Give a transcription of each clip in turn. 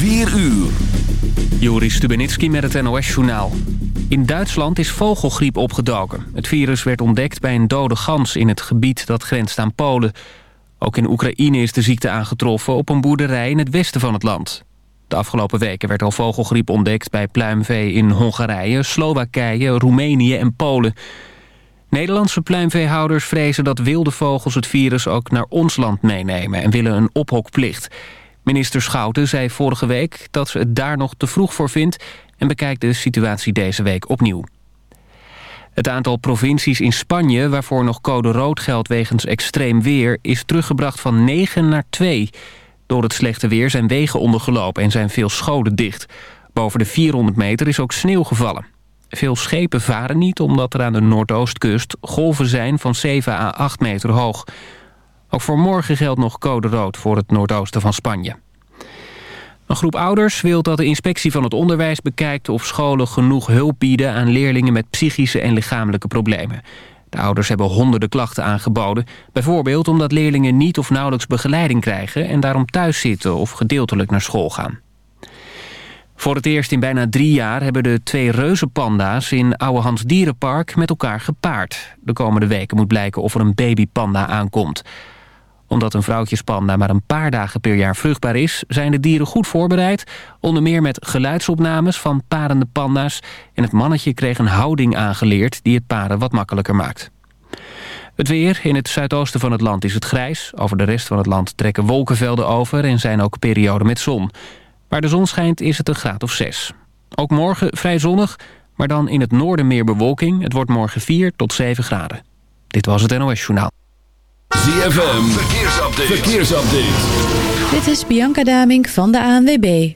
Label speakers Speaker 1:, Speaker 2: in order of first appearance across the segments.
Speaker 1: 4 uur.
Speaker 2: Joris Stubenitski met het NOS-journaal. In Duitsland is vogelgriep opgedoken. Het virus werd ontdekt bij een dode gans in het gebied dat grenst aan Polen. Ook in Oekraïne is de ziekte aangetroffen op een boerderij in het westen van het land. De afgelopen weken werd al vogelgriep ontdekt bij pluimvee in Hongarije, Slowakije, Roemenië en Polen. Nederlandse pluimveehouders vrezen dat wilde vogels het virus ook naar ons land meenemen en willen een ophokplicht. Minister Schouten zei vorige week dat ze het daar nog te vroeg voor vindt... en bekijkt de situatie deze week opnieuw. Het aantal provincies in Spanje waarvoor nog code rood geldt wegens extreem weer... is teruggebracht van 9 naar 2. Door het slechte weer zijn wegen ondergelopen en zijn veel scholen dicht. Boven de 400 meter is ook sneeuw gevallen. Veel schepen varen niet omdat er aan de Noordoostkust golven zijn van 7 à 8 meter hoog... Ook voor morgen geldt nog code rood voor het noordoosten van Spanje. Een groep ouders wil dat de inspectie van het onderwijs bekijkt... of scholen genoeg hulp bieden aan leerlingen met psychische en lichamelijke problemen. De ouders hebben honderden klachten aangeboden. Bijvoorbeeld omdat leerlingen niet of nauwelijks begeleiding krijgen... en daarom thuis zitten of gedeeltelijk naar school gaan. Voor het eerst in bijna drie jaar hebben de twee reuzenpanda's in Ouwehands Dierenpark met elkaar gepaard. De komende weken moet blijken of er een babypanda aankomt omdat een vrouwtjespanda maar een paar dagen per jaar vruchtbaar is... zijn de dieren goed voorbereid, onder meer met geluidsopnames van parende panda's... en het mannetje kreeg een houding aangeleerd die het paren wat makkelijker maakt. Het weer. In het zuidoosten van het land is het grijs. Over de rest van het land trekken wolkenvelden over... en zijn ook perioden met zon. Waar de zon schijnt is het een graad of 6. Ook morgen vrij zonnig, maar dan in het noorden meer bewolking. Het wordt morgen 4 tot 7 graden. Dit was het NOS Journaal.
Speaker 1: ZFM, verkeersupdate. verkeersupdate.
Speaker 3: Dit is Bianca Damink van de ANWB.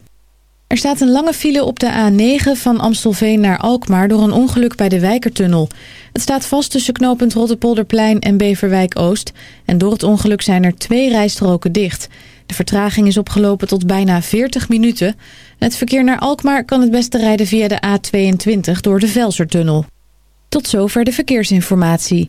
Speaker 3: Er staat een lange file op de A9 van Amstelveen naar Alkmaar... door een ongeluk bij de Wijkertunnel. Het staat vast tussen knooppunt Rotterpolderplein en Beverwijk Oost... en door het ongeluk zijn er twee rijstroken dicht. De vertraging is opgelopen tot bijna 40 minuten. Het verkeer naar Alkmaar kan het beste rijden via de A22 door de Velsertunnel. Tot zover de verkeersinformatie.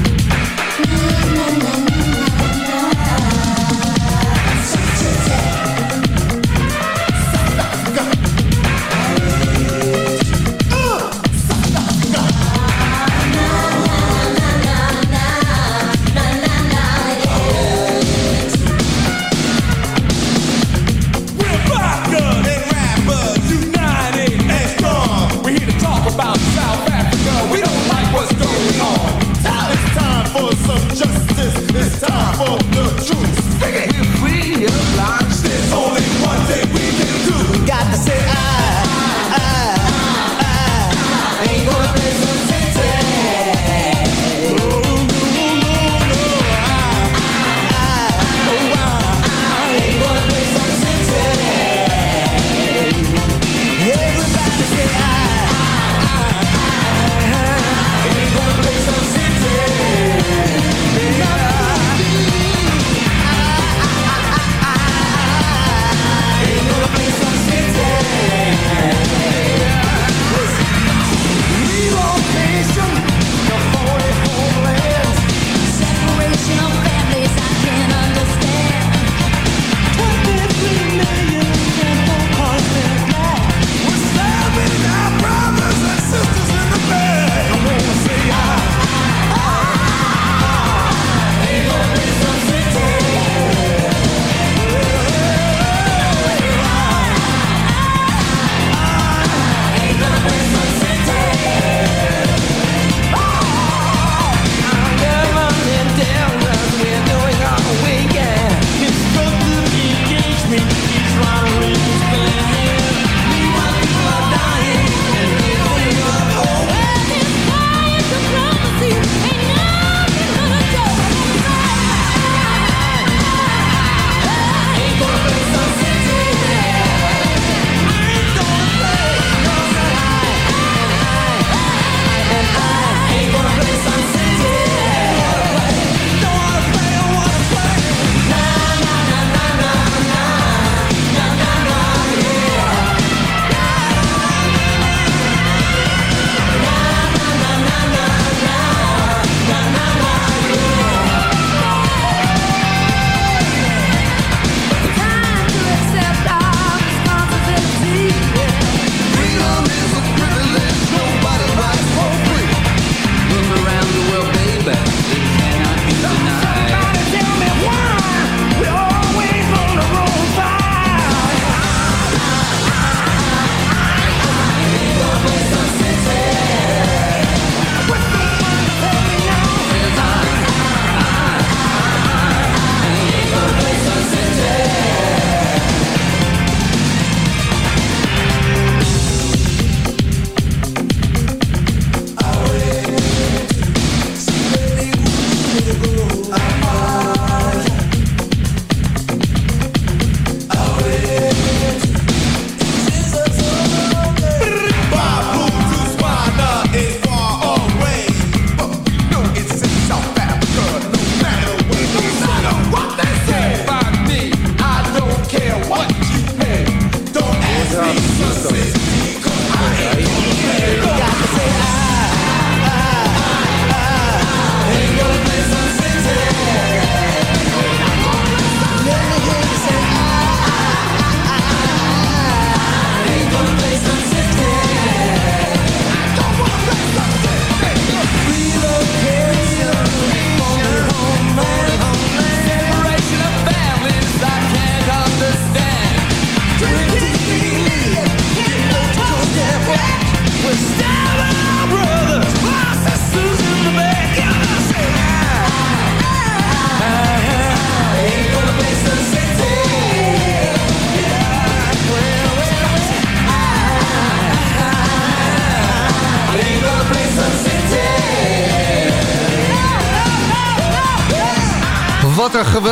Speaker 4: na, na.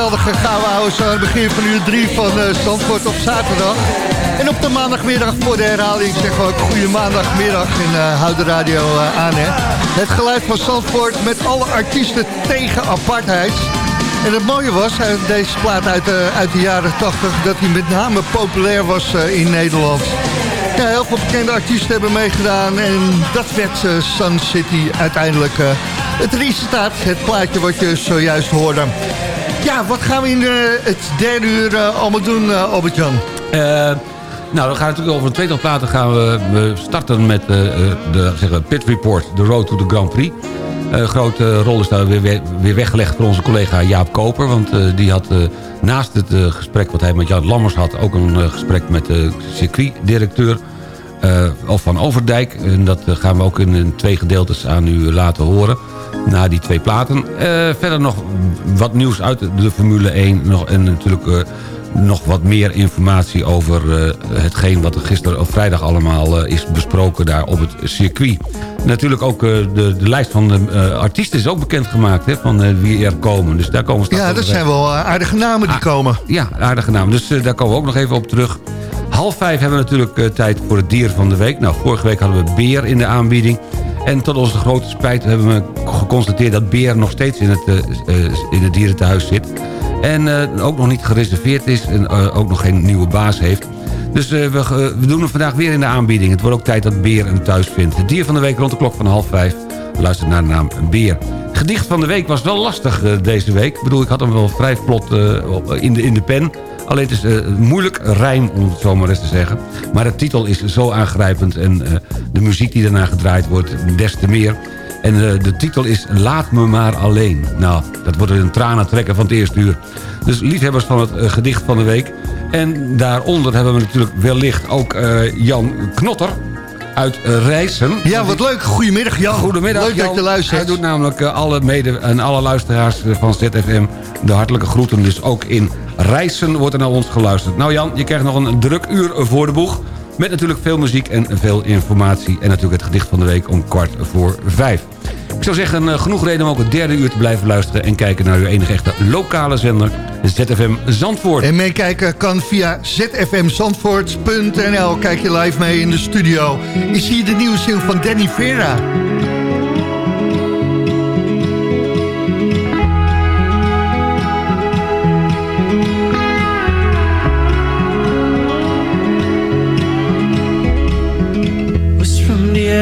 Speaker 4: Geweldige gouden houden zo aan het begin van uur 3 van uh, Zandvoort op zaterdag. En op de maandagmiddag voor de herhaling zeg we ook goede maandagmiddag en uh, houd de radio uh, aan. Hè. Het geluid van Zandvoort met alle artiesten tegen apartheid. En het mooie was, deze plaat uit, uit de jaren 80, dat hij met name populair was in Nederland. Ja, heel veel bekende artiesten hebben meegedaan en dat werd Sun City uiteindelijk het resultaat, het plaatje wat je zojuist hoorde. Ja, wat gaan we in de, het derde uur uh, allemaal doen, uh, Albert-Jan?
Speaker 5: Uh, nou, we gaan natuurlijk over een tweetal platen gaan we, starten met de zeggen, Pit Report, de Road to the Grand Prix. Grote rol is daar weer, weer weggelegd voor onze collega Jaap Koper. Want die had naast het gesprek wat hij met Jan Lammers had... ook een gesprek met de circuitdirecteur of van Overdijk. En dat gaan we ook in twee gedeeltes aan u laten horen na die twee platen. Uh, verder nog wat nieuws uit de Formule 1. Nog, en natuurlijk uh, nog wat meer informatie over uh, hetgeen wat er gisteren of vrijdag allemaal is besproken daar op het circuit. Natuurlijk ook de, de lijst van de artiesten is ook bekendgemaakt hè, van wie er komen. Dus daar komen
Speaker 4: ja, dat zijn wel aardige namen die ah, komen.
Speaker 5: Ja, aardige namen. Dus daar komen we ook nog even op terug. Half vijf hebben we natuurlijk tijd voor het dier van de week. Nou, vorige week hadden we beer in de aanbieding. En tot onze grote spijt hebben we geconstateerd dat Beer nog steeds in het, uh, in het dierentehuis zit. En ook nog niet gereserveerd is en ook nog geen nieuwe baas heeft. Dus we, we, doen hem vandaag weer in de aanbieding. Het wordt ook tijd dat Beer een thuis vindt. Het dier van de week rond de klok van half vijf. Luister naar de naam Beer. Gedicht van de week was wel lastig deze week. Ik bedoel, ik had hem wel vrij vlot in, de, in de pen. Alleen het is moeilijk rijm, om het zo maar eens te zeggen. Maar de titel is zo aangrijpend en de muziek die daarna gedraaid wordt des te meer. En de titel is Laat me maar alleen. Nou, dat wordt een tranen trekken van het eerste uur. Dus liefhebbers van het gedicht van de week. En daaronder hebben we natuurlijk wellicht ook Jan Knotter uit Rijssen.
Speaker 4: Ja, wat leuk. Goedemiddag Jan.
Speaker 5: Goedemiddag
Speaker 4: Leuk
Speaker 5: Jan.
Speaker 4: dat je luistert.
Speaker 5: Hij doet namelijk alle mede en alle luisteraars van ZFM de hartelijke groeten. Dus ook in Rijssen wordt er naar ons geluisterd. Nou Jan, je krijgt nog een druk uur voor de boeg. Met natuurlijk veel muziek en veel informatie. En natuurlijk het gedicht van de week om kwart voor vijf. Ik zou zeggen, eh, genoeg reden om ook het derde uur te blijven luisteren... en kijken naar uw enige echte lokale zender, ZFM Zandvoort.
Speaker 4: En meekijken kan via zfmzandvoort.nl. Kijk je live mee in de studio. Is hier de nieuwe zin van Danny Vera.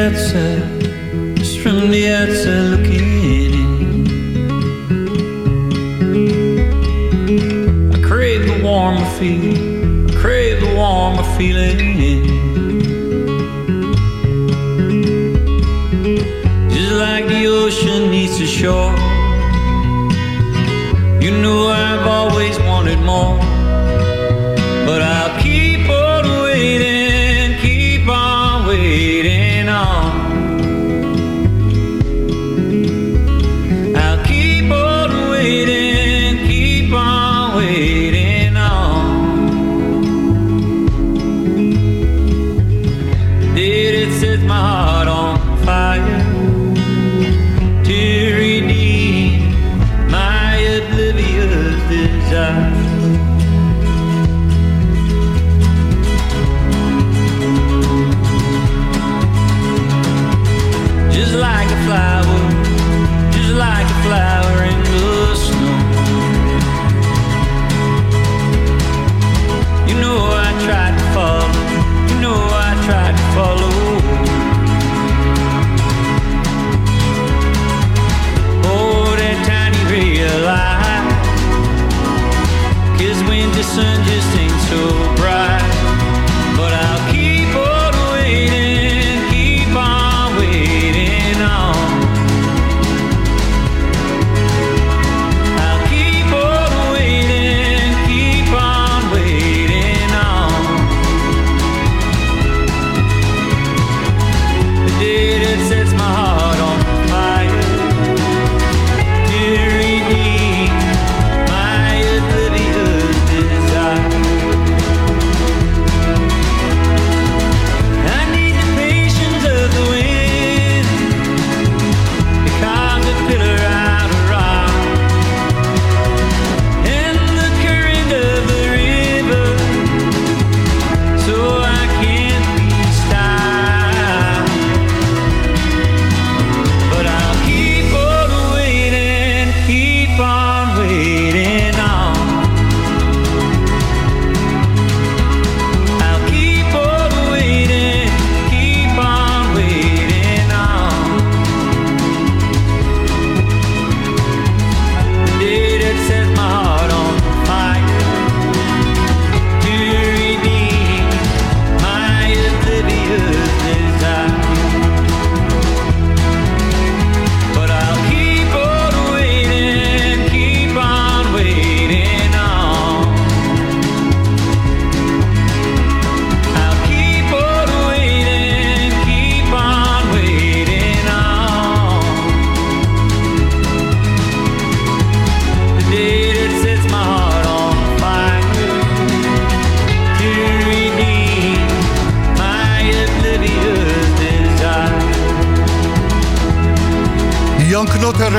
Speaker 6: outside, feeling. Just like the ocean needs the shore.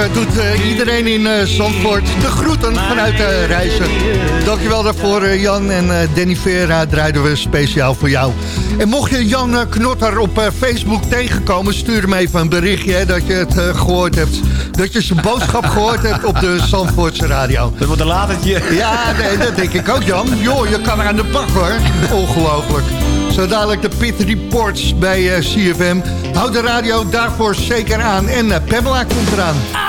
Speaker 7: Doet eh, iedereen in eh, Zandvoort de groeten vanuit de reizen. Dankjewel daarvoor eh, Jan en eh, Danny Vera draaiden we speciaal voor jou. En mocht je Jan eh, Knotter op eh, Facebook tegenkomen, stuur hem even een berichtje hè, dat je het eh, gehoord hebt. Dat je zijn boodschap gehoord hebt op de Zandvoortse radio.
Speaker 4: Dat wordt een latertje.
Speaker 7: Ja, nee, dat denk ik ook Jan. Joh, je kan er aan de bak hoor. Ongelooflijk. Zo dadelijk de Pit Reports bij eh, CFM. Houd de radio daarvoor zeker aan. En eh, Pamela komt eraan.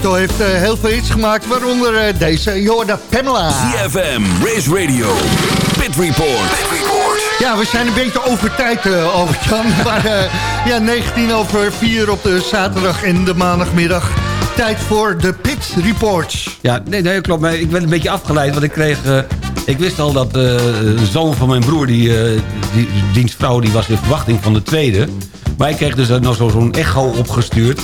Speaker 7: Toto heeft eh, heel veel hits gemaakt, waaronder eh, deze. Jorda Pamela.
Speaker 1: ZFM, Race Radio, Pit Report.
Speaker 7: Ja, we zijn een beetje over tijd, eh Albert-Jan. Maar ja, 19 over 4 op de zaterdag en de maandagmiddag. Tijd voor de Pit Reports.
Speaker 5: Ja, nee, nee, klopt. Maar ik ben een beetje afgeleid, want ik kreeg... ik wist al dat eh, de zoon van mijn broer, die, eh die dienstvrouw, die was in verwachting van de tweede. Maar ik kreeg dus nog zo- zo'n echo opgestuurd.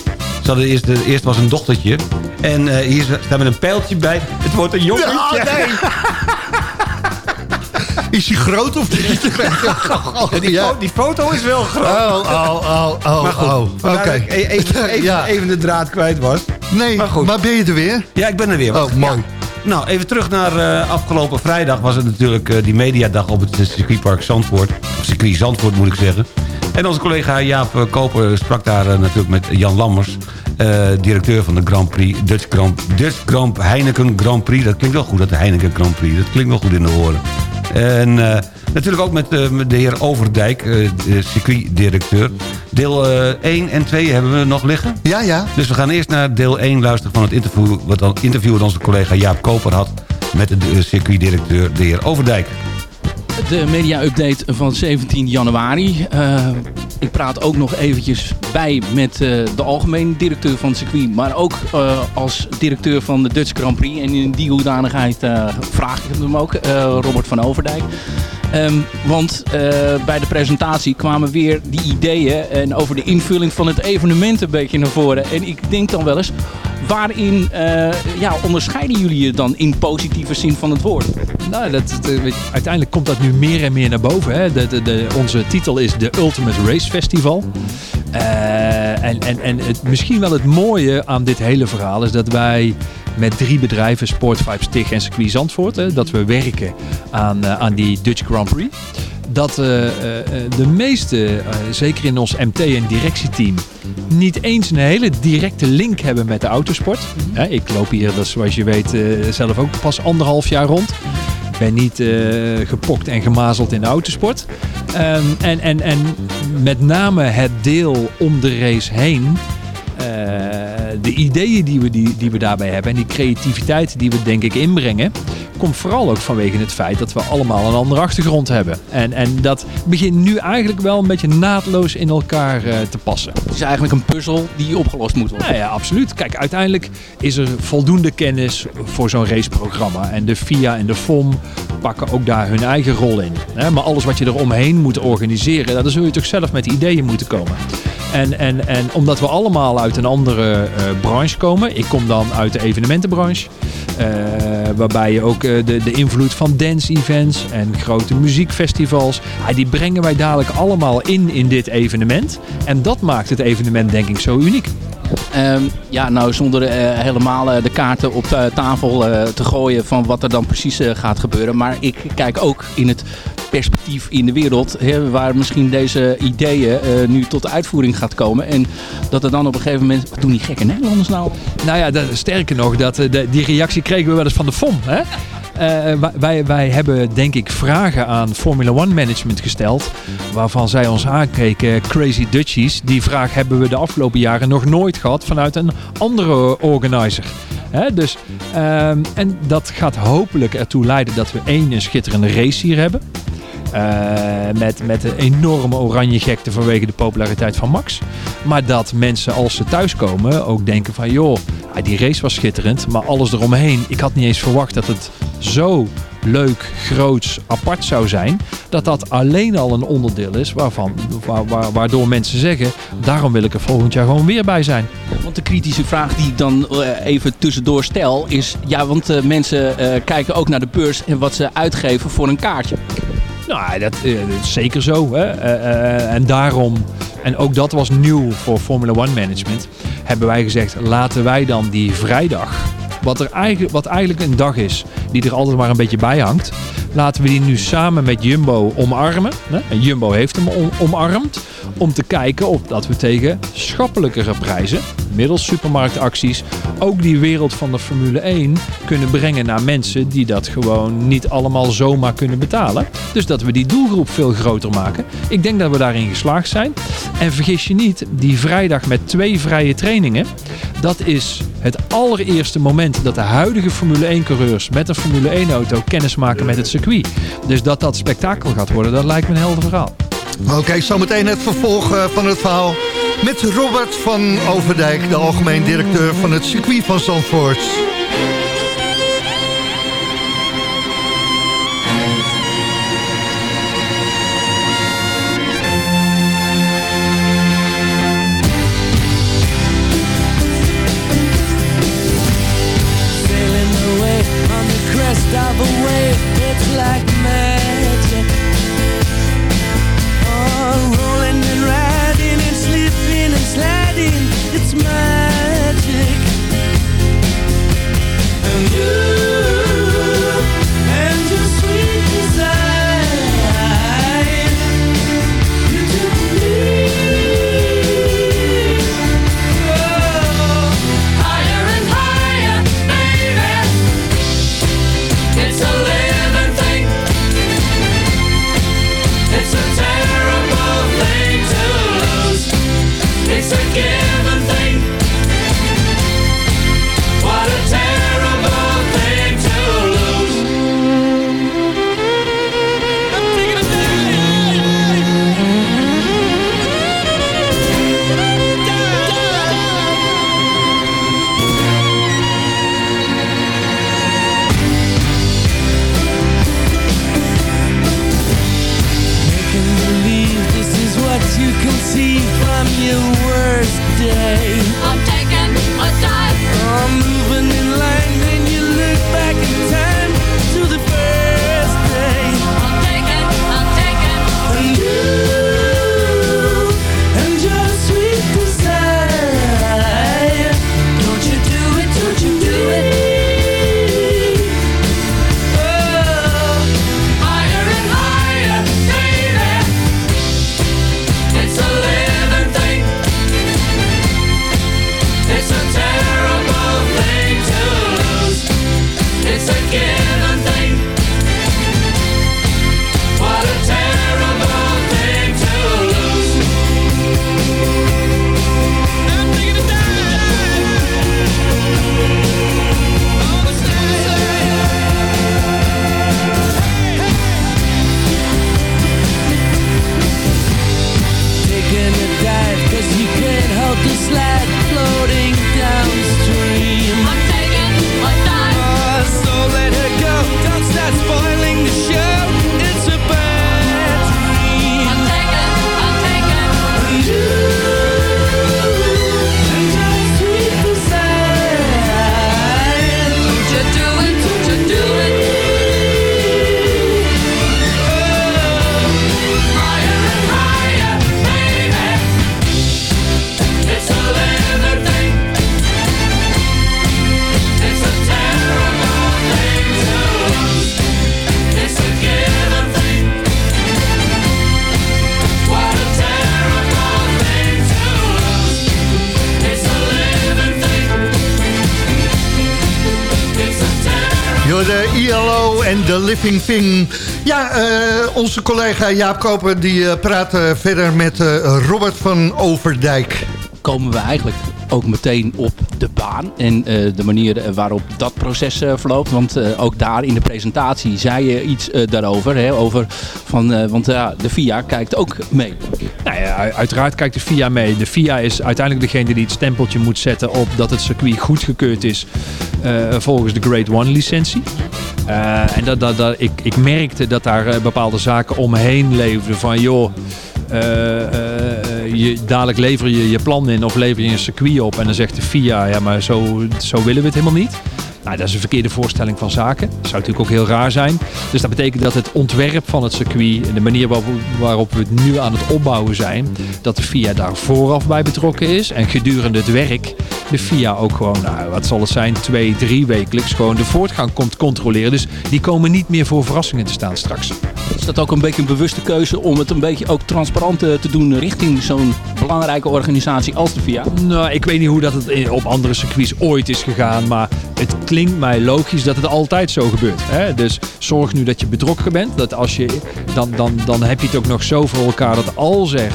Speaker 5: Ze hadden eerst, de, eerst was een dochtertje. En eh, hier staat met een pijltje bij. Het wordt een jongetje.
Speaker 4: Ja, nee. Is hij groot of niet?
Speaker 5: Ja, die, fo- die foto is wel groot.
Speaker 4: Oh, oh, oh, oh,
Speaker 5: maar goed,
Speaker 4: oh.
Speaker 5: ik even, even,
Speaker 4: Ja.
Speaker 5: even de draad kwijt was.
Speaker 4: Nee,
Speaker 5: Maar goed.
Speaker 4: maar ben je er weer?
Speaker 5: Ja, ik ben er weer.
Speaker 4: Oh, mooi.
Speaker 5: Nou, even terug naar eh, afgelopen vrijdag was het natuurlijk eh, die mediadag op het circuitpark Zandvoort. Of circuit Zandvoort moet ik zeggen. En onze collega Jaap Koper sprak daar eh, natuurlijk met Jan Lammers. eh, directeur van de Grand Prix, Dutch Grand, Dutch Grand Heineken Grand Prix. Dat klinkt wel goed, dat de Heineken Grand Prix. Dat klinkt wel goed in de oren. En eh, natuurlijk ook met, de heer Overdijk, de circuitdirecteur. Deel eh, 1 en 2 hebben we nog liggen.
Speaker 4: Ja, ja.
Speaker 5: Dus we gaan eerst naar deel 1 luisteren van het interview... wat dan interview onze collega Jaap Koper had... met de circuitdirecteur, de heer Overdijk.
Speaker 8: De media-update van 17 januari. Eh, ik praat ook nog eventjes bij met eh, de algemeen directeur van het circuit. Maar ook eh, als directeur van de Dutch Grand Prix. En in die hoedanigheid vraag ik hem ook, Robert van Overdijk. Ehm, want bij de presentatie kwamen weer die ideeën en over de invulling van het evenement een beetje naar voren. En ik denk dan wel eens, waarin eh, ja, onderscheiden jullie je dan in positieve zin van het woord?
Speaker 9: Nou, dat, je, uiteindelijk komt dat nu meer en meer naar boven. Hè. De, onze titel is de Ultimate Race Festival. Eh, en en, en het, misschien wel het mooie aan dit hele verhaal is dat wij met drie bedrijven, Sportvibes, TIG en Circuit hè, dat we werken aan, eh, aan die Dutch Grand Prix. Dat eh, eh, de meeste, eh, zeker in ons MT en directieteam, niet eens een hele directe link hebben met de autosport. Hè, ik loop hier, dat is zoals je weet, eh, zelf ook pas anderhalf jaar rond. Ik ben niet eh, gepokt en gemazeld in de autosport. Ehm, en, en, en met name het deel om de race heen. De ideeën die we, die, die we daarbij hebben en die creativiteit die we denk ik inbrengen, komt vooral ook vanwege het feit dat we allemaal een andere achtergrond hebben. En, en dat begint nu eigenlijk wel een beetje naadloos in elkaar eh, te passen.
Speaker 8: Het is eigenlijk een puzzel die opgelost moet worden.
Speaker 9: Nou ja, absoluut. Kijk, uiteindelijk is er voldoende kennis voor zo'n raceprogramma. En de FIA en de FOM pakken ook daar hun eigen rol in. Maar alles wat je er omheen moet organiseren, daar zul je toch zelf met ideeën moeten komen. En, en, en omdat we allemaal uit een andere eh, branche komen. Ik kom dan uit de evenementenbranche. eh, waarbij je ook eh, de, de invloed van dance events en grote muziekfestivals. ja, die brengen wij dadelijk allemaal in in dit evenement. En dat maakt het evenement denk ik zo uniek.
Speaker 8: Ehm, ja, nou zonder helemaal de kaarten op tafel te gooien van wat er dan precies gaat gebeuren. Maar ik kijk ook in het perspectief in de wereld hè, waar misschien deze ideeën eh, nu tot uitvoering gaat komen. En dat er dan op een gegeven moment, wat doen die gekke Nederlanders nou?
Speaker 9: Nou ja, dat, sterker nog, dat, eh, die reactie kregen we wel eens van de FOM. Hè? Eh, wij- wij, hebben denk ik vragen aan Formula One management gesteld. Waarvan zij ons aankeken, Crazy Dutchies. Die vraag hebben we de afgelopen jaren nog nooit gehad vanuit een andere organizer. Dus, ehm, en dat gaat hopelijk ertoe leiden dat we één, een schitterende race hier hebben. Eh, met, met een enorme oranje gekte vanwege de populariteit van Max. Maar dat mensen als ze thuiskomen ook denken van... joh, ah, die race was schitterend, maar alles eromheen... ik had niet eens verwacht dat het zo leuk, groots, apart zou zijn... dat dat alleen al een onderdeel is waarvan, wa- wa- waardoor mensen zeggen... daarom wil ik er volgend jaar gewoon weer bij zijn.
Speaker 8: Want de kritische vraag die ik dan eh, even tussendoor stel is... Ja, want eh, mensen eh, kijken ook naar de beurs en wat ze uitgeven voor een kaartje.
Speaker 9: Nou, dat, eh, dat is zeker zo. Hè? Eh, eh, en daarom, en ook dat was nieuw voor Formula One Management, hebben wij gezegd: laten wij dan die vrijdag, wat, er eigenlijk, wat eigenlijk een dag is die er altijd maar een beetje bij hangt, laten we die nu samen met Jumbo omarmen. Hè? En Jumbo heeft hem om- omarmd. Om te kijken of dat we tegen schappelijkere prijzen, middels supermarktacties, ook die wereld van de Formule 1 kunnen brengen naar mensen die dat gewoon niet allemaal zomaar kunnen betalen. Dus dat we die doelgroep veel groter maken. Ik denk dat we daarin geslaagd zijn. En vergis je niet, die vrijdag met twee vrije trainingen, dat is het allereerste moment dat de huidige Formule 1 coureurs met een Formule 1 auto kennis maken met het circuit. Dus dat dat spektakel gaat worden, dat lijkt me een helder verhaal.
Speaker 4: Oké, zometeen het vervolg eh, van het verhaal met Robert van Overdijk, de algemeen directeur van het circuit van Zandvoort. De ILO en de Living Thing. Ja, eh, onze collega Jaap Koper die eh, praat eh, verder met Robert van Overdijk.
Speaker 8: Komen we eigenlijk ook meteen op de baan en eh, de manier eh, waarop dat proces eh, verloopt. Want ook daar in de presentatie zei je iets daarover. Hè, over van, want ja, de FIA kijkt ook mee.
Speaker 9: Nou ja, uiteraard kijkt de FIA mee. De FIA is uiteindelijk degene die het stempeltje moet zetten op dat het circuit goedgekeurd is volgens de Grade 1 licentie. En dat, dat, dat, ik, ik merkte dat daar bepaalde zaken omheen leefden van joh, je, dadelijk lever je je plan in of lever je een circuit op en dan zegt de FIA ja maar zo, zo willen we het helemaal niet. Nou, dat is een verkeerde voorstelling van zaken. Dat zou natuurlijk ook heel raar zijn. Dus dat betekent dat het ontwerp van het circuit... en de manier waarop, waarop we het nu aan het opbouwen zijn... dat de FIA daar vooraf bij betrokken is. En gedurende het werk de FIA ook gewoon, nou, wat zal het zijn... twee, drie wekelijks gewoon de voortgang komt controleren. Dus die komen niet meer voor verrassingen te staan straks.
Speaker 8: Is dat ook een beetje een bewuste keuze om het een beetje ook transparant eh, te doen richting zo'n belangrijke organisatie als de FIA?
Speaker 9: Nou, ik weet niet hoe dat het op andere circuits ooit is gegaan, maar het klinkt mij logisch dat het altijd zo gebeurt. Hè? Dus zorg nu dat je betrokken bent. Dat als je, dan, dan, dan heb je het ook nog zo voor elkaar dat als er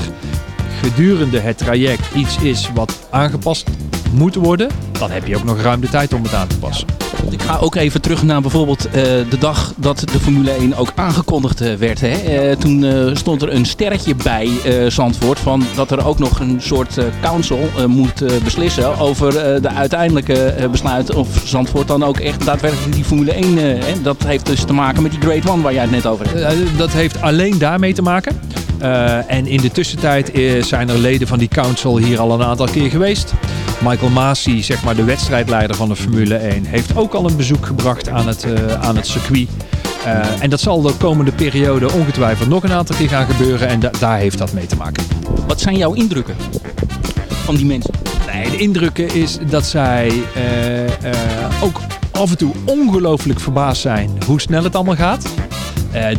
Speaker 9: gedurende het traject iets is wat aangepast moet worden, dan heb je ook nog ruim de tijd om het aan te passen.
Speaker 8: Ik ga ook even terug naar bijvoorbeeld eh, de dag dat de Formule 1 ook aangekondigd eh, werd. Hè? Eh, toen stond er een sterretje bij Zandvoort van dat er ook nog een soort council moet beslissen over de uiteindelijke besluit of Zandvoort dan ook echt daadwerkelijk die Formule 1... eh, hè? Dat heeft dus te maken met die Grade 1 waar jij het net over hebt.
Speaker 9: Dat heeft alleen daarmee te maken. En in de tussentijd zijn er leden van die council hier al een aantal keer geweest. Michael Masi, zeg maar de wedstrijdleider van de Formule 1, heeft ook al een bezoek gebracht aan het, eh, aan het circuit. Eh, en dat zal de komende periode ongetwijfeld nog een aantal keer gaan gebeuren. En da- daar heeft dat mee te maken.
Speaker 8: Wat zijn jouw indrukken van die mensen?
Speaker 9: Nee, de indruk is dat zij eh, ook af en toe ongelooflijk verbaasd zijn hoe snel het allemaal gaat.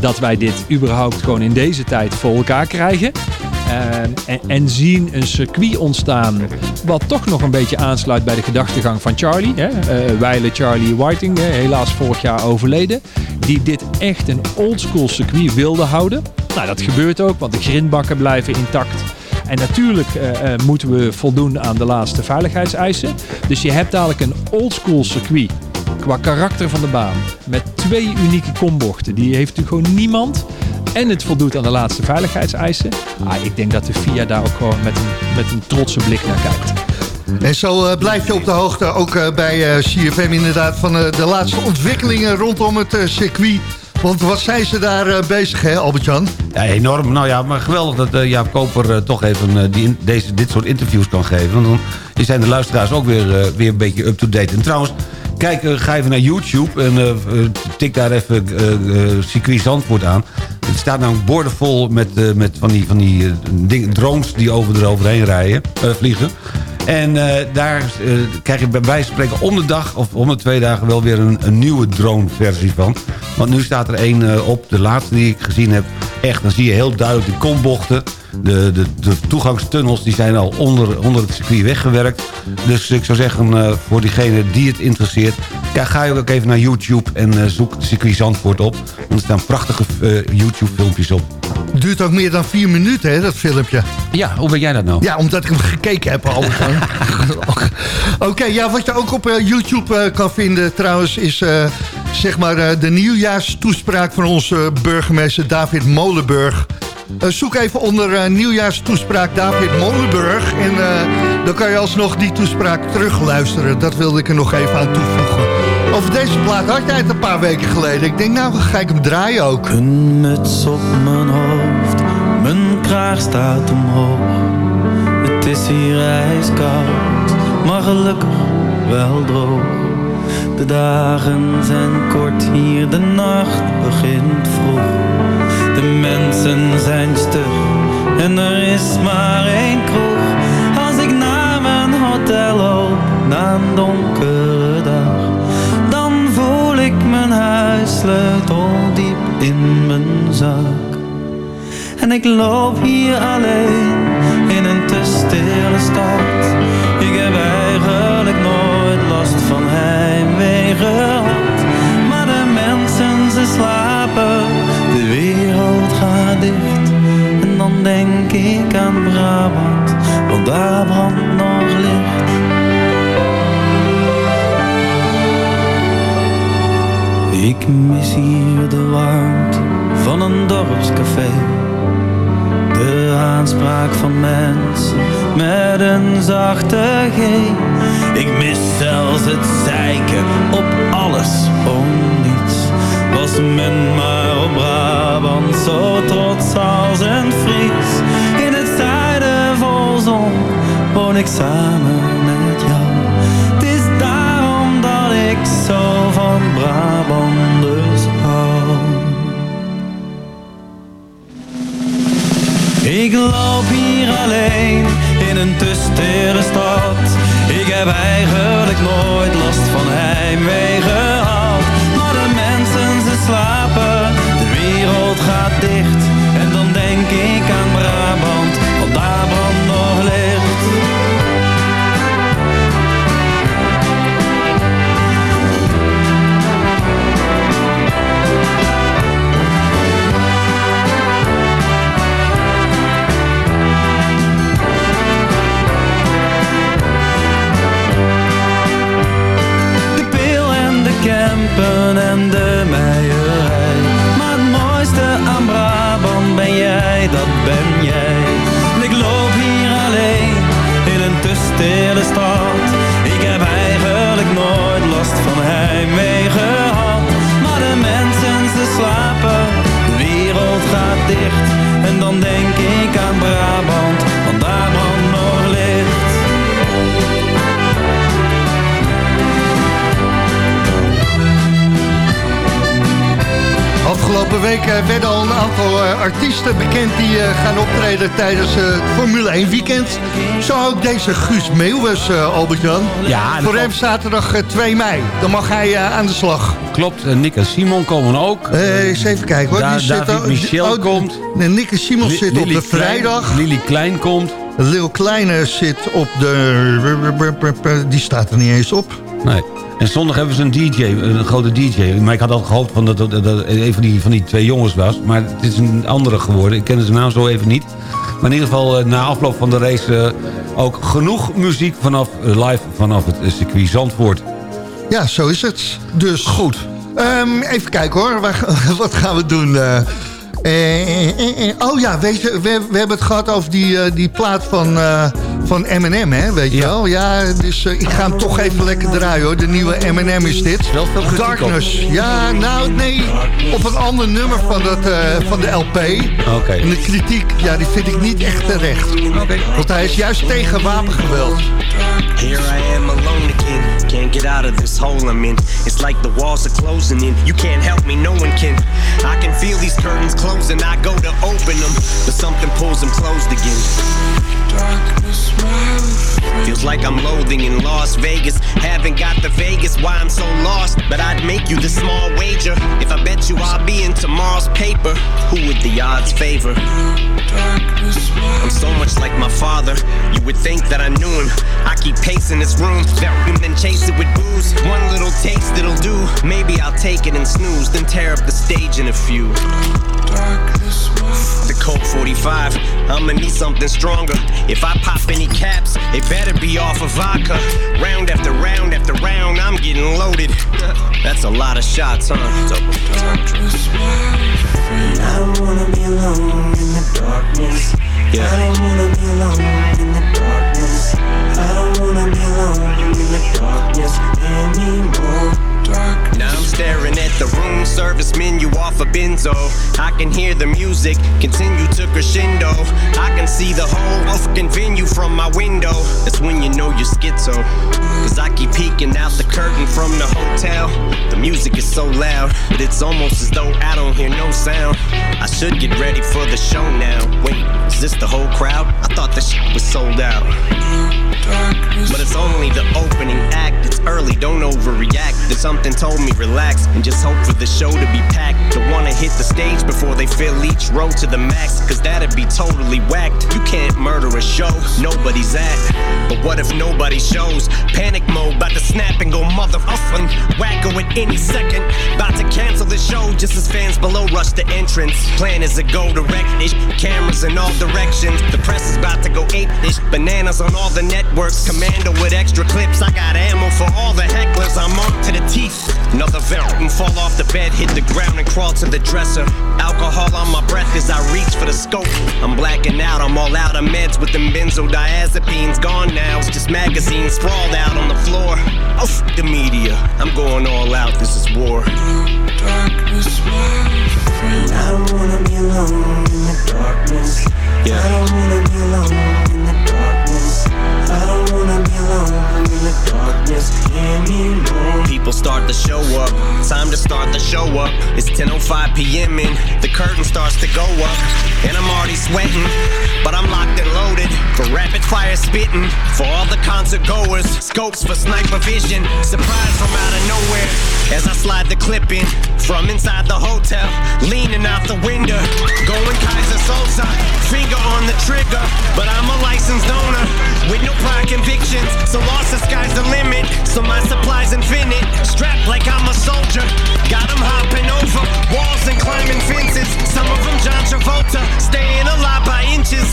Speaker 9: Dat wij dit überhaupt gewoon in deze tijd voor elkaar krijgen. Eh, en, en zien een circuit ontstaan wat toch nog een beetje aansluit bij de gedachtegang van Charlie. Hè? Eh, wijle Charlie Whiting, hè, helaas vorig jaar overleden. Die dit echt een oldschool circuit wilde houden. Nou, dat gebeurt ook, want de grindbakken blijven intact. En natuurlijk eh, eh, moeten we voldoen aan de laatste veiligheidseisen. Dus je hebt dadelijk een oldschool circuit qua karakter van de baan. Met twee unieke kombochten. Die heeft natuurlijk gewoon niemand. En het voldoet aan de laatste veiligheidseisen. Ah, ik denk dat de FIA daar ook gewoon met een, met een trotse blik naar kijkt.
Speaker 4: En zo eh, blijf je op de hoogte, ook eh, bij eh, CFM inderdaad, van eh, de laatste ontwikkelingen rondom het eh, circuit. Want wat zijn ze daar eh, bezig, hè, Albert-Jan?
Speaker 5: Ja, enorm. Nou ja, maar geweldig dat eh, Jaap Koper toch even die in- deze, dit soort interviews kan geven. Want dan zijn de luisteraars ook weer, eh, weer een beetje up-to-date. En trouwens, kijk, ga even naar YouTube en tik daar even circuit Zandvoort aan. Er staat namelijk borden vol met, eh, met van die, van die eh, ding, drones die over eroverheen rijden, eh, vliegen. En daar krijg je bij wijze van spreken om de dag of om de twee dagen wel weer een, een nieuwe drone-versie van. Want nu staat er één op, de laatste die ik gezien heb. Echt, dan zie je heel duidelijk de kombochten. De, de, de toegangstunnels die zijn al onder, onder het circuit weggewerkt. Dus ik zou zeggen, eh, voor diegene die het interesseert... Ja, ga je ook even naar YouTube en eh, zoek circuit Zandvoort op. Want er staan prachtige eh, YouTube-filmpjes op.
Speaker 4: Duurt ook meer dan vier minuten, hè, dat filmpje.
Speaker 5: Ja, hoe weet jij dat nou?
Speaker 4: Ja, omdat ik hem gekeken heb, Albert-Jan. Oké, ja, wat je ook op YouTube kan vinden trouwens... is zeg maar de nieuwjaarstoespraak van onze burgemeester David Molenburg. Eh, zoek even onder eh, nieuwjaarstoespraak David Molenburg... en eh, dan kan je alsnog die toespraak terugluisteren. Dat wilde ik er nog even aan toevoegen. Over deze plaat had jij het een paar weken geleden. Ik denk, nou, ga ik hem draaien ook.
Speaker 10: Een muts op mijn hoofd, mijn kraag staat omhoog. Het is hier ijskoud, maar gelukkig wel droog. De dagen zijn kort hier, de nacht begint vroeg. Mensen zijn stug en er is maar één kroeg. Als ik naar mijn hotel loop, na een donkere dag dan voel ik mijn huissleutel diep in mijn zak. En ik loop hier alleen in een te stille stad. Ik heb eigenlijk nooit last van heimwee gehad. En dan denk ik aan Brabant, want daar brandt nog licht. Ik mis hier de warmte van een dorpscafé. De aanspraak van mensen met een zachte G. Ik mis zelfs het zeiken op alles om niets. Was men maar op Brabant zo trots als een Fries. In het zuiden vol zon woon ik samen met jou. Het is daarom dat ik zo van Brabanders hou. Ik loop hier alleen in een te stad. Ik heb eigenlijk nooit last van heimwee gehad. Maar de mensen ze slapen, gaat dicht. En dan denk ik aan Brabant, want daar jij, dat ben jij. Ik loop hier alleen in een te stille stad. Ik heb eigenlijk nooit last van heimwee gehad. Maar de mensen ze slapen, de wereld gaat dicht. En dan denk ik
Speaker 4: Afgelopen week eh, werden al een aantal eh, artiesten bekend die eh, gaan optreden tijdens het Formule 1 weekend. Zo ook deze Guus Meeuwers, Albert-Jan.
Speaker 5: Ja,
Speaker 4: Voor hem zaterdag eh, 2 mei. Dan mag hij aan de slag.
Speaker 5: Klopt, Nick en Simon komen ook.
Speaker 4: Eh, eens even kijken hoor.
Speaker 5: Da-
Speaker 4: zit
Speaker 5: Michel
Speaker 4: oh,
Speaker 5: komt.
Speaker 4: Nick en Simon zit op de vrijdag.
Speaker 5: Lily Klein komt.
Speaker 4: Lil Kleine zit op de... Die staat er niet eens op.
Speaker 5: Nee. En zondag hebben ze een DJ, een grote DJ. Maar ik had al gehoopt van dat dat, een van die, van die twee jongens was. Maar het is een andere geworden. Ik ken zijn naam zo even niet. Maar in ieder geval eh, na afloop van de race eh, ook genoeg muziek vanaf, eh, live vanaf het circuit Zandvoort.
Speaker 4: Ja, zo is het. Dus goed. even kijken hoor. Waar- wat gaan we doen? eh? Eh, eh, eh, oh ja, weet je, we, we hebben het gehad over die, die plaat van, van Eminem, hè, weet je wel? Ja, dus eh, ik ga hem toch even lekker draaien, hoor. De nieuwe Eminem is dit.
Speaker 5: Wel veel.
Speaker 4: Darkness. Ja, nou, nee. Op een ander nummer van, dat, eh, van de LP.
Speaker 5: Oké.
Speaker 4: En de kritiek, ja, die vind ik niet echt terecht. Want hij is juist tegen wapengeweld.
Speaker 11: Here I am alone again. Can't get out of this hole I'm in. It's like the walls are closing in. You can't help me, no one can. I can feel these curtains closing. I go to open them, but something pulls them closed again. Feels like I'm loathing in Las Vegas. Haven't got the Vegas why I'm so lost. But I'd make you the small wager. If I bet you I'll be in tomorrow's paper, who would the odds favor? I'm so much like my father. You would think that I knew him. I keep pacing this room, him, then chase it with booze. One little taste it'll do. Maybe I'll take it and snooze, then tear up the stage in a few. The Colt 45, I'ma need something stronger. If I pop any caps, it better be off of vodka. Round after round after round, I'm getting loaded. That's a lot of shots, huh?
Speaker 10: I don't wanna be alone in the darkness.
Speaker 11: Yeah.
Speaker 10: I don't wanna be alone
Speaker 11: benzo. I can hear the music continue to crescendo. I can see the whole fucking venue from my window. That's when you know you're schizo. Cause I keep peeking out the curtain from the hotel. The music is so loud, but it's almost as though I don't hear no sound. I should get ready for the show now. Wait, is this the whole crowd? I thought the shit was sold out. But it's only the opening act. It's early, don't overreact. Something told me relax and just hope for the show to be packed. Don't wanna hit the stage before they fill each row to the max, cause that'd be totally whacked. You can't murder a show nobody's at. But what if nobody shows? Panic mode, about to snap and go motherfucking wacko at any second. About to cancel the show just as fans below rush the entrance. Plan is to go direct ish, cameras in all directions. The press is about to go ape ish, bananas on all the networks. Commando with extra clips, I got ammo for all the hecklers. I'm on to the teeth. Another and fall off the bed, hit the ground and crawl to the dresser. Alcohol on my breath as I reach for the scope. I'm blacking out, I'm all out of meds with them benzodiazepines gone now. It's just magazines sprawled out on the floor. Oh, f- the media. I'm going all out, this is war.
Speaker 10: I don't wanna be alone in the darkness. I don't wanna be alone in the darkness.
Speaker 11: People start to show up. Time to start the show up. It's 10:05 p.m. and the curtain starts to go up. And I'm already sweating, but I'm locked and loaded for rapid fire spitting. For all the concert goers, scopes for sniper vision. Surprise from out of nowhere as I slide the clip in from inside the hotel, leaning out the window, going Kaiser Sosa, finger on the trigger. But I'm a licensed owner with no prior convictions, so lost the sky's the limit. So my supply's infinite, strapped like I'm a soldier. Got 'em hopping over walls and climbing fences. Some of them John Travolta, staying alive by inches.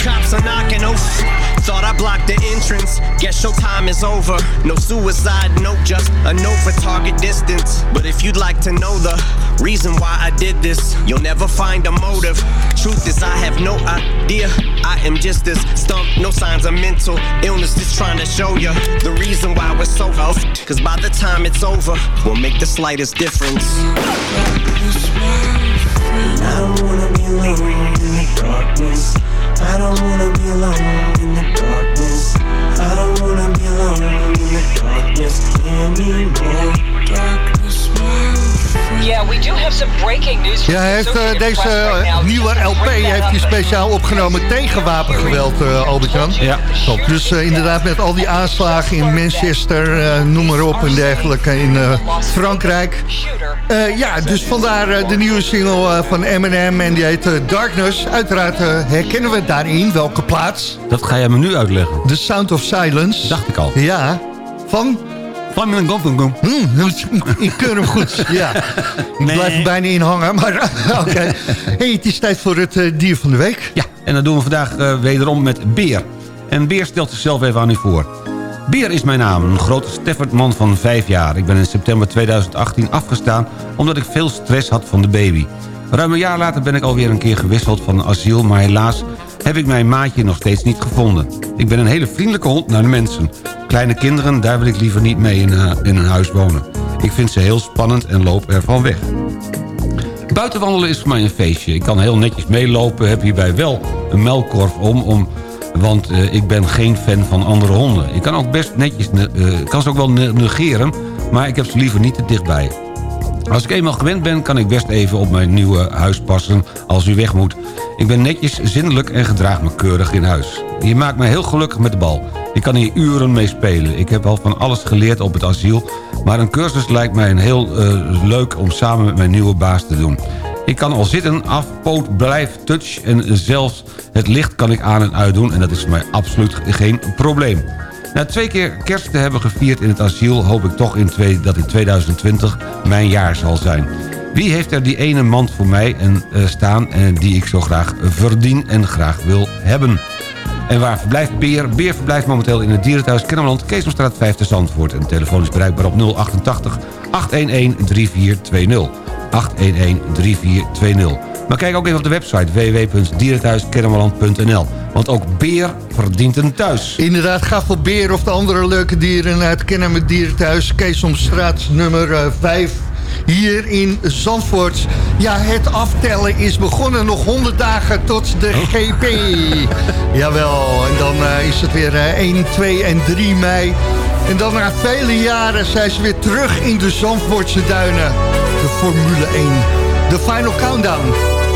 Speaker 11: Cops are knocking, oh, thought I blocked the entrance. Guess showtime is over. No suicide note, just a note for target distance. But if you'd like to know the reason why I did this, you'll never find a motive. Truth is, I have no idea. I am just this stumped, no signs of mental illness. Just trying to show you the reason why we're so off. Cause by the time it's over, we'll make the slightest difference.
Speaker 10: I don't wanna be alone in the darkness. I don't wanna be alone in the darkness. I don't wanna be alone in the darkness anymore.
Speaker 12: Have
Speaker 4: Ja, hij heeft eh, deze eh, nieuwe LP heeft hij speciaal opgenomen tegen wapengeweld, uh, Albert-Jan.
Speaker 5: Ja, top.
Speaker 4: Dus inderdaad met al die aanslagen in Manchester, noem maar op en dergelijke, in Frankrijk. ja, dus vandaar de nieuwe single van Eminem en die heet Darkness. Uiteraard herkennen we daarin welke plaats.
Speaker 5: Dat ga jij me nu uitleggen.
Speaker 4: The Sound of Silence.
Speaker 5: Dacht ik al.
Speaker 4: Ja, van Hmm, ik keur hem goed, ja. Ik blijf er bijna in hangen, maar oké. Hey, het is tijd voor het uh, dier van de week.
Speaker 5: Ja, en dat doen we vandaag uh, wederom met Beer. En Beer stelt zichzelf even aan u voor. Beer is mijn naam, een grote Steffert-man van vijf jaar. Ik ben in september 2018 afgestaan omdat ik veel stress had van de baby. Ruim een jaar later ben ik alweer een keer gewisseld van asiel... maar helaas heb ik mijn maatje nog steeds niet gevonden. Ik ben een hele vriendelijke hond naar de mensen. Kleine kinderen, daar wil ik liever niet mee in, uh, in een huis wonen. Ik vind ze heel spannend en loop ervan weg. Buitenwandelen is voor mij een feestje. Ik kan heel netjes meelopen, heb hierbij wel een melkkorf om... om want uh, ik ben geen fan van andere honden. Ik kan ook best netjes, uh, kan ze ook wel negeren... maar ik heb ze liever niet te dichtbij. Als ik eenmaal gewend ben, kan ik best even op mijn nieuwe huis passen als u weg moet. Ik ben netjes, zindelijk en gedraag me keurig in huis. Je maakt me heel gelukkig met de bal. Ik kan hier uren mee spelen. Ik heb al van alles geleerd op het asiel... maar een cursus lijkt mij een heel uh, leuk om samen met mijn nieuwe baas te doen. Ik kan al zitten, af, poot, blijf, touch en zelfs het licht kan ik aan en uitdoen... en dat is voor mij absoluut geen probleem. Na twee keer kerst te hebben gevierd in het asiel... hoop ik toch in twee, dat in 2020 mijn jaar zal zijn. Wie heeft er die ene mand voor mij en, uh, staan... en die ik zo graag verdien en graag wil hebben? En waar verblijft Beer? Beer verblijft momenteel in het dierenthuis Kennemerland... Keesomstraat 5 te Zandvoort. En de telefoon is bereikbaar op 088 811 3420. 811 3420. Maar kijk ook even op de website www.dierenthuiskennemerland.nl. Want ook Beer verdient een thuis.
Speaker 4: Inderdaad, ga voor Beer of de andere leuke dieren naar het Kennemer Dierenthuis. Keesomstraat nummer 5 hier in Zandvoort. Ja, het aftellen is begonnen. Nog 100 dagen tot de oh. GP. Jawel, en dan uh, is het weer uh, 1, 2 en 3 mei. En dan na vele jaren zijn ze weer terug in de Zandvoortse duinen. De Formule 1. De Final Countdown.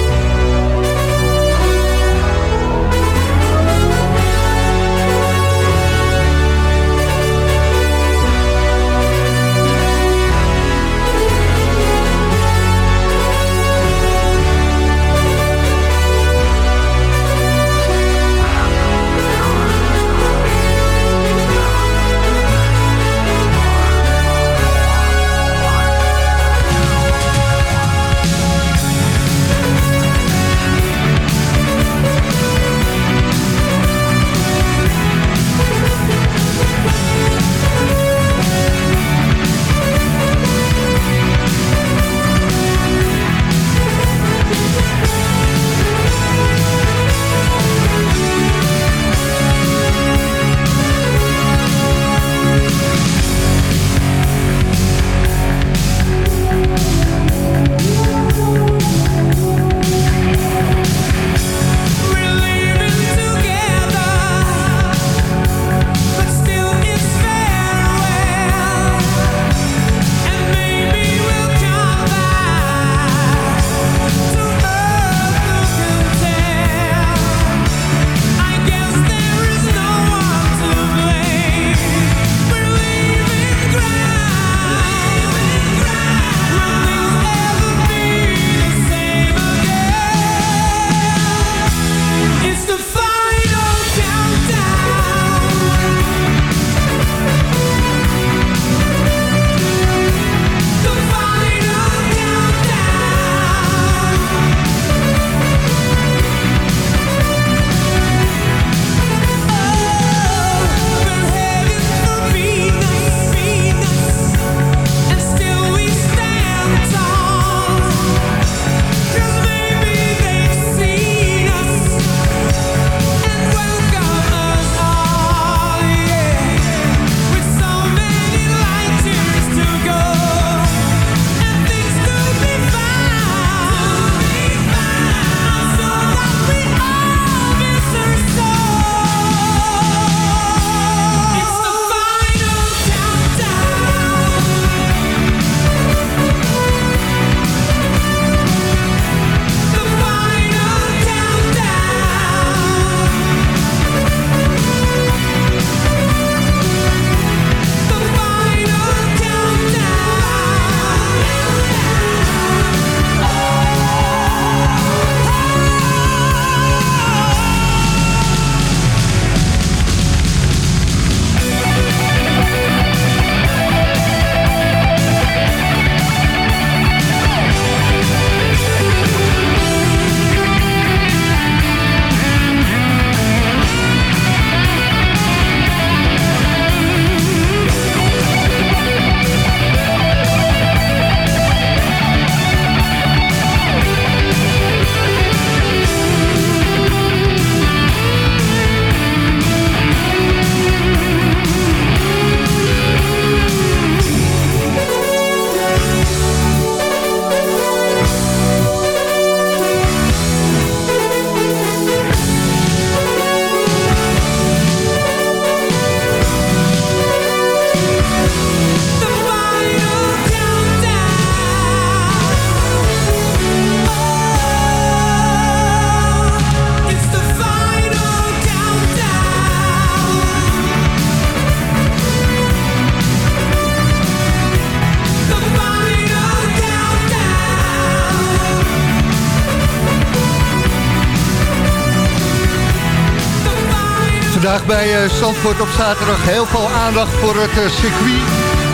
Speaker 4: Vandaag bij uh, Zandvoort op zaterdag. Heel veel aandacht voor het uh, circuit.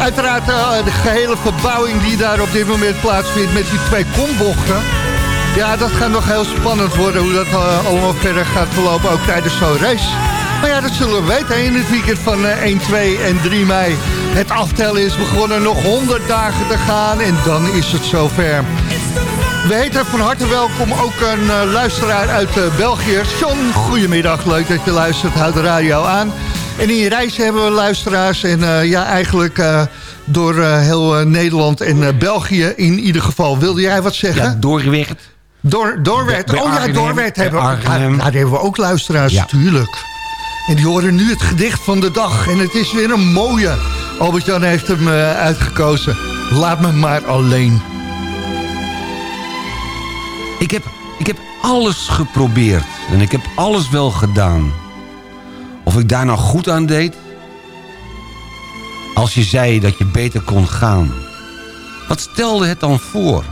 Speaker 4: Uiteraard uh, de gehele verbouwing die daar op dit moment plaatsvindt met die twee kombochten. Ja, dat gaat nog heel spannend worden hoe dat allemaal verder gaat verlopen, ook tijdens zo'n race. Maar ja, dat zullen we weten in het weekend van 1, 2 en 3 mei. Het aftellen is begonnen, nog 100 dagen te gaan en dan is het zover. We heten van harte welkom ook een uh, luisteraar uit uh, België. John, goedemiddag. Leuk dat je luistert. Houd de radio aan. En in je reis hebben we luisteraars. En uh, ja, eigenlijk door heel Nederland en België in ieder geval. Wilde jij wat zeggen?
Speaker 5: Ja, doorgewerkt.
Speaker 4: Door, doorwerd. Oh ja, doorwerd hebben we. Ja, daar hebben we ook luisteraars, ja. natuurlijk. En die horen nu het gedicht van de dag. En het is weer een mooie. Albert-Jan heeft hem uitgekozen. Laat me maar alleen.
Speaker 5: Ik heb, ik heb alles geprobeerd en ik heb alles wel gedaan. Of ik daar nou goed aan deed? Als je zei dat je beter kon gaan. Wat stelde het dan voor?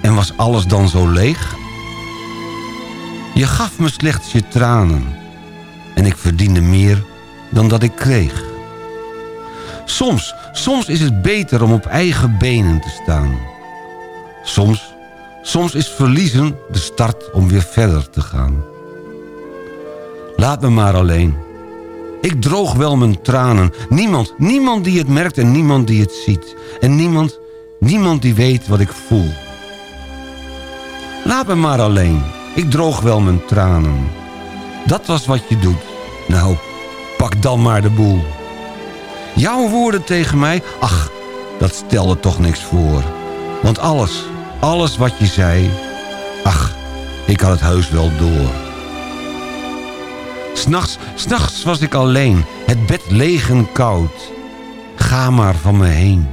Speaker 5: En was alles dan zo leeg? Je gaf me slechts je tranen. En ik verdiende meer dan dat ik kreeg. Soms, soms is het beter om op eigen benen te staan. Soms Soms is verliezen de start om weer verder te gaan. Laat me maar alleen. Ik droog wel mijn tranen. Niemand, niemand die het merkt en niemand die het ziet. En niemand, niemand die weet wat ik voel. Laat me maar alleen. Ik droog wel mijn tranen. Dat was wat je doet. Nou, pak dan maar de boel. Jouw woorden tegen mij, ach, dat stelde toch niks voor. Want alles, alles wat je zei, ach, ik had het heus wel door. S'nachts, s'nachts was ik alleen, het bed leeg en koud. Ga maar van me heen.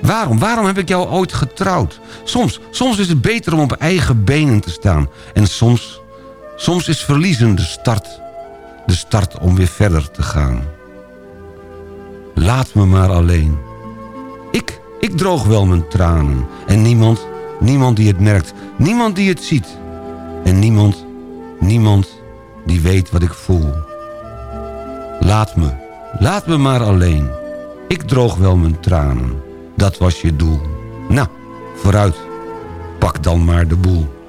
Speaker 5: Waarom, waarom heb ik jou ooit getrouwd? Soms, soms is het beter om op eigen benen te staan. En soms, soms is verliezen de start. De start om weer verder te gaan. Laat me maar alleen. Ik, ik droog wel mijn tranen. En niemand, niemand die het merkt. Niemand die het ziet. En niemand, niemand die weet wat ik voel. Laat me, laat me maar alleen. Ik droog wel mijn tranen. Dat was je doel. Nou, vooruit. Pak dan maar de boel.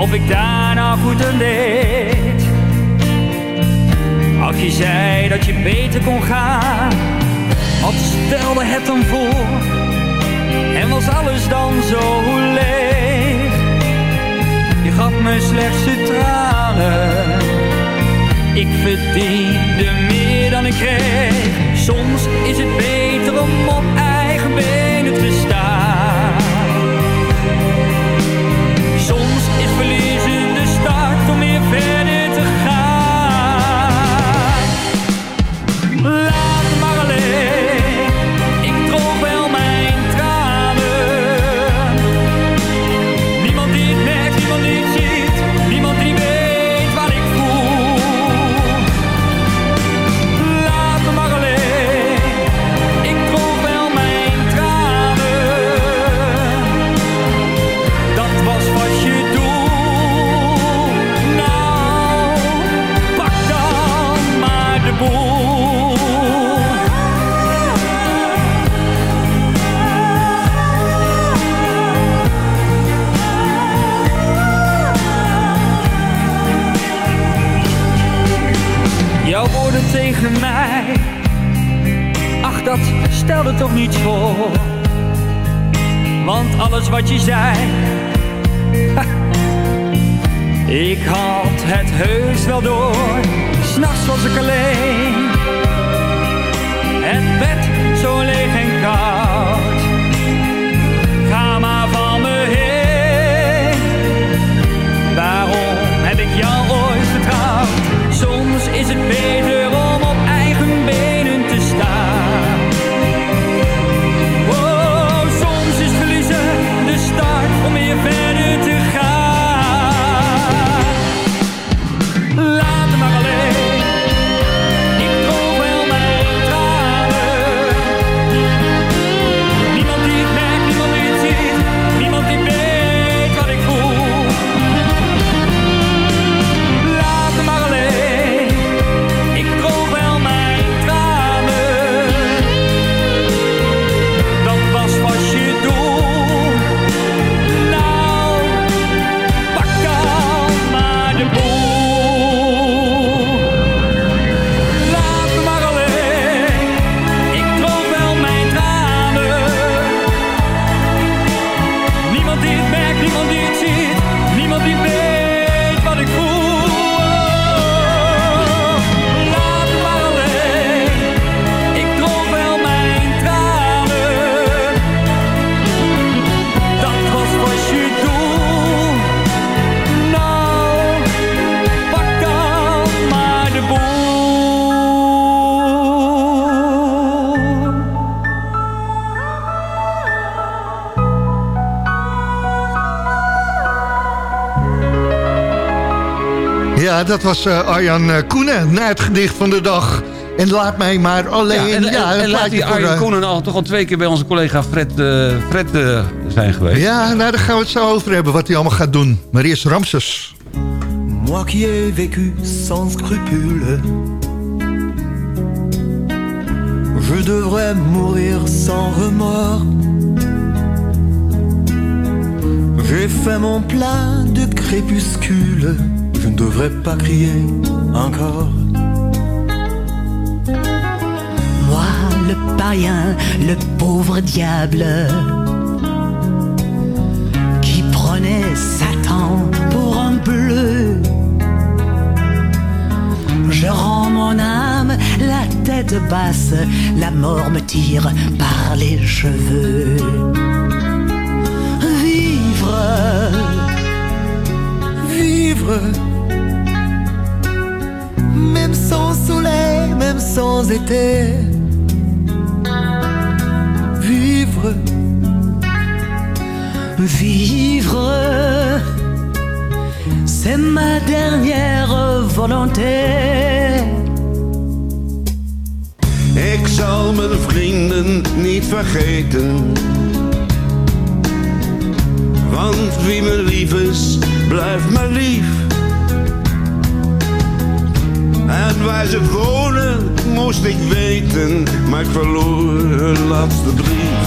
Speaker 6: Of ik daar nou goed aan deed. Als je zei dat je beter kon gaan. Wat stelde het dan voor? En was alles dan zo leeg? Je gaf me slechts de tranen. Ik verdiende meer dan ik kreeg. Soms is het beter om op eigen benen te staan.
Speaker 4: Dat was eh, Arjan eh, Koenen na het gedicht van de dag. En laat mij maar alleen...
Speaker 5: Ja, en,
Speaker 4: ja,
Speaker 5: en laat die
Speaker 4: voor,
Speaker 5: Arjen
Speaker 4: eh,
Speaker 5: Koenen al, toch al twee keer bij onze collega Fred, eh, Fred eh, zijn geweest.
Speaker 4: Ja, nou, daar gaan we het zo over hebben, wat hij allemaal gaat doen. Maar eerst Ramses.
Speaker 12: Moi qui ai vécu sans scrupule, je devrais mourir sans remords. J'ai fait mon plein de crépuscule, je ne devrais pas crier encore.
Speaker 13: Moi, le païen, le pauvre diable, qui prenait Satan pour un bleu. Je rends mon âme la tête basse, la mort me tire par les cheveux.
Speaker 12: Même sans soleil, même sans été. Vivre,
Speaker 13: vivre, c'est ma dernière volonté.
Speaker 14: Ik zal mijn vrienden niet vergeten. Want wie me lief is, blijft me lief. En waar ze wonen, moest ik weten, maar ik verloor hun laatste brief.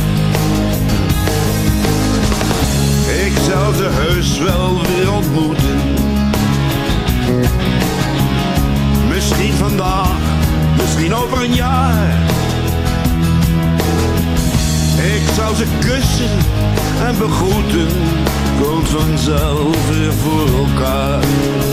Speaker 14: Ik zal ze heus wel weer ontmoeten. Misschien vandaag, misschien over een jaar. Ik zal ze kussen en begroeten, komt vanzelf weer voor elkaar.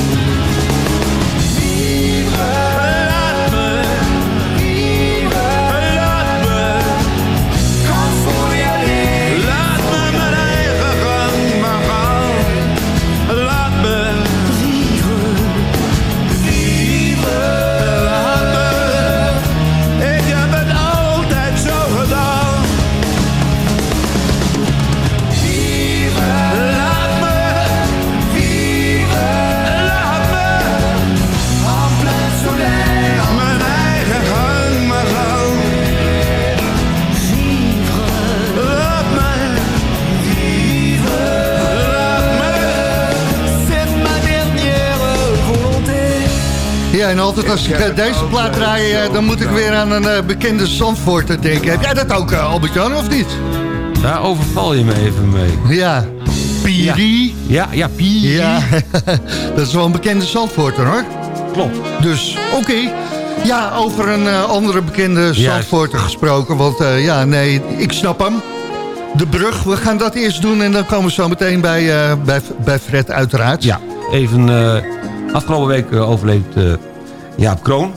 Speaker 12: En
Speaker 4: altijd als ik eh, deze plaat draai, eh, dan moet ik weer aan een eh, bekende Zandvoorter denken. Heb jij dat ook, Albert-Jan, of niet?
Speaker 5: Daar overval je me even mee.
Speaker 4: Ja. Piri.
Speaker 5: Ja, ja, Piri.
Speaker 4: Ja, dat is wel een bekende Zandvoorter, hoor.
Speaker 5: Klopt.
Speaker 4: Dus, oké. Ja, over een andere bekende Zandvoorter gesproken. Want ja, nee, ik snap hem. De brug, we gaan dat eerst doen en dan komen we zo meteen bij, bij, bij Fred uiteraard.
Speaker 5: Ja, even... afgelopen week overleed Jaap Kroon.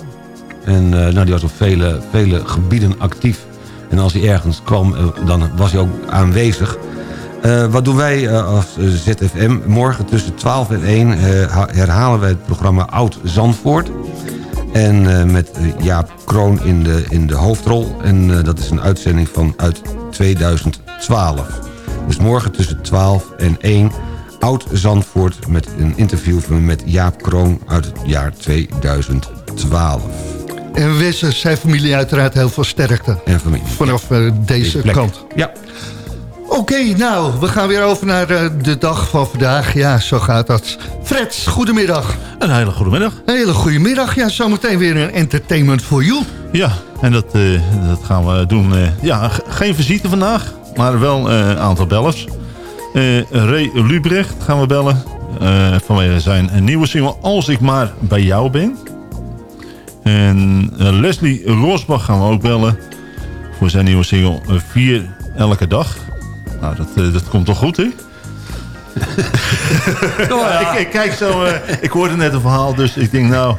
Speaker 5: En eh, nou, die was op vele, vele gebieden actief. En als hij ergens kwam, eh, dan was hij ook aanwezig. Eh, wat doen wij als ZFM? Morgen tussen 12 en 1 eh, ha- herhalen wij het programma Oud Zandvoort. En met Jaap Kroon in de, in de hoofdrol. En dat is een uitzending van uit 2012. Dus morgen tussen 12 en 1 Oud Zandvoort met een interview van, met Jaap Kroon uit het jaar 2012.
Speaker 4: En we wensen zijn familie uiteraard heel veel sterkte.
Speaker 5: En familie.
Speaker 4: Vanaf eh, deze kant.
Speaker 5: Ja.
Speaker 4: Oké, nou, we gaan weer over naar eh, de dag van vandaag. Ja, zo gaat dat. Fred, goedemiddag.
Speaker 15: Een hele goede middag.
Speaker 4: Een hele goede middag. Ja, zometeen weer een entertainment for you.
Speaker 15: Ja, en dat, eh, dat gaan we doen. eh, ja, geen visite vandaag, maar wel eh, een aantal bellers. Eh Ray Lubrecht gaan we bellen. eh, vanwege zijn nieuwe single Als ik maar bij jou ben. En eh, Leslie Rosbach gaan we ook bellen. Voor zijn nieuwe single Vier elke dag. Nou, dat, dat komt toch goed, hè? Ja, ik, ik kijk zo, eh, ik hoorde net een verhaal, dus ik denk nou,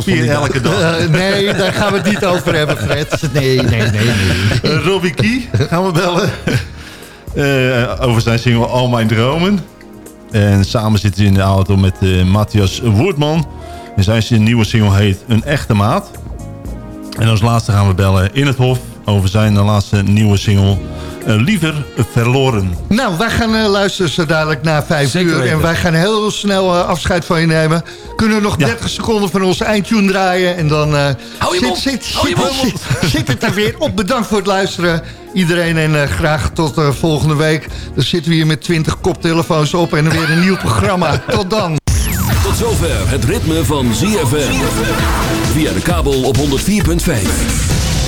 Speaker 15: vier elke dag.
Speaker 4: Nee, daar gaan we het niet over hebben, Fred. Nee, nee, nee, nee.
Speaker 15: Eh, Robbie Key gaan we bellen. Eh, over zijn single Al Mijn Dromen. En samen zitten ze in de auto met eh, Matthias Woerdman. En zijn nieuwe single heet Een Echte Maat. En als laatste gaan we bellen in het Hof over zijn laatste nieuwe single eh, Liever Verloren.
Speaker 4: Nou, wij gaan eh, luisteren zo dadelijk na vijf
Speaker 15: Zeker
Speaker 4: uur.
Speaker 15: weten.
Speaker 4: En wij gaan heel snel eh, afscheid van je nemen. Kunnen we nog 30 seconden van onze eindtune draaien. En dan eh,
Speaker 5: Hou je
Speaker 4: zit, zit,
Speaker 5: Hou je
Speaker 4: zit, zit, het er weer op. Bedankt voor het luisteren. Iedereen en eh, graag tot eh, volgende week. Dan zitten we hier met 20 koptelefoons op en weer een nieuw programma. Tot dan.
Speaker 1: Tot zover het ritme van ZFM. Via de kabel op 104.5.